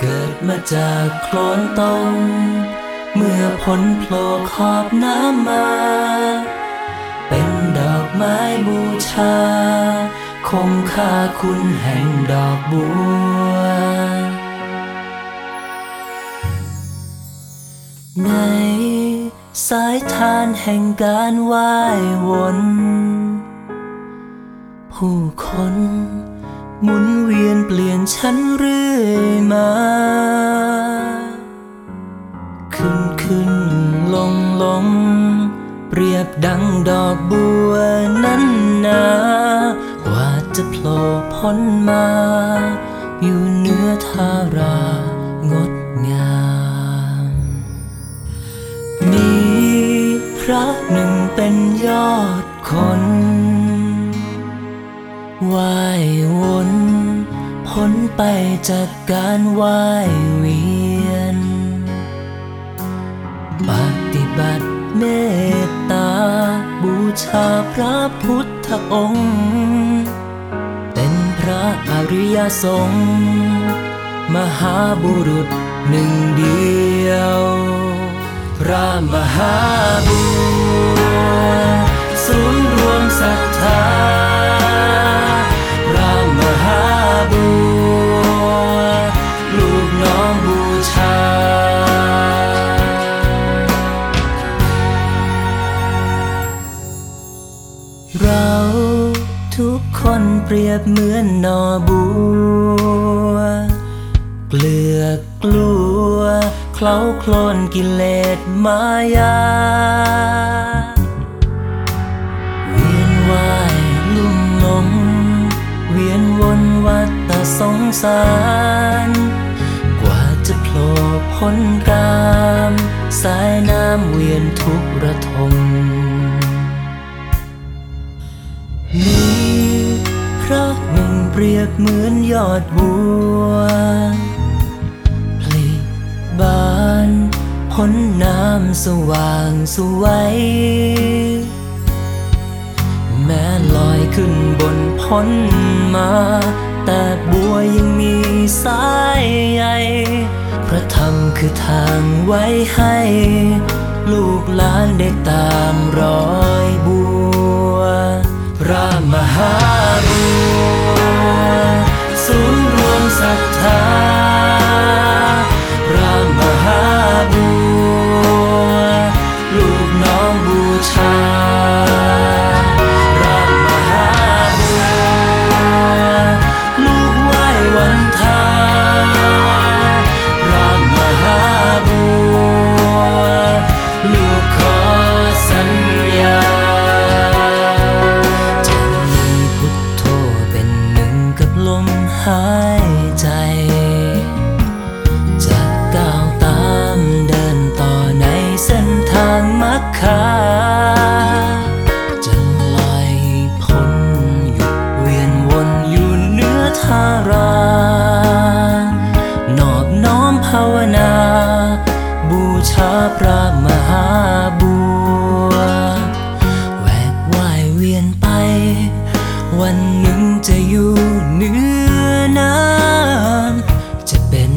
เกิดมาจากโคลนตมเมื่อผลโผล่ขอบน้ำมา เป็นดอกไม้บูชา คงค่าคุณแห่งดอกบัว ในสายทานแห่งการไหว้วน ผู้คน หมุนเวียนเปลี่ยนฉันเรื่อยมา ขึ้นขึ้นลงลง เปรียบดังดอกบัวนั้นนาว่าจะโผล่พ้นมา อยู่เนื้อทารางดงาม มีพระหนึ่งเป็นยอดคนว่ายวน พ้นไปจากการว่ายเวียน ปฏิบัติเมตตา บูชาพระพุทธองค์ เป็นพระอริยสงฆ์มหาบุรุษหนึ่งเดียว พระมหาบัวศู เราทุกคนเปรียบเหมือนนอบัว เกลือกลัว เคล้าโคลนกิเลสมายา เวียนว่ายลุ่มหลง เวียนวนวัฏสงสาร กว่าจะโผล่พ้นกาม สายน้ำเวียนทุกระทม มีพระหนึ่งเปรียบเหมือนยอดบัวพลิบานพ้นน้ำสว่างสวยแม้ลอยขึ้นบนพ้นมา แต่บัวยังมีสายใยพระธรรมคือทางไว้ให้ ลูกหลานได้ตามรอยบัว ชาพระมหาบัวแหวกว่ายเวียนไป วันหนึ่งจะอยู่เหนือน้ำจะเป็น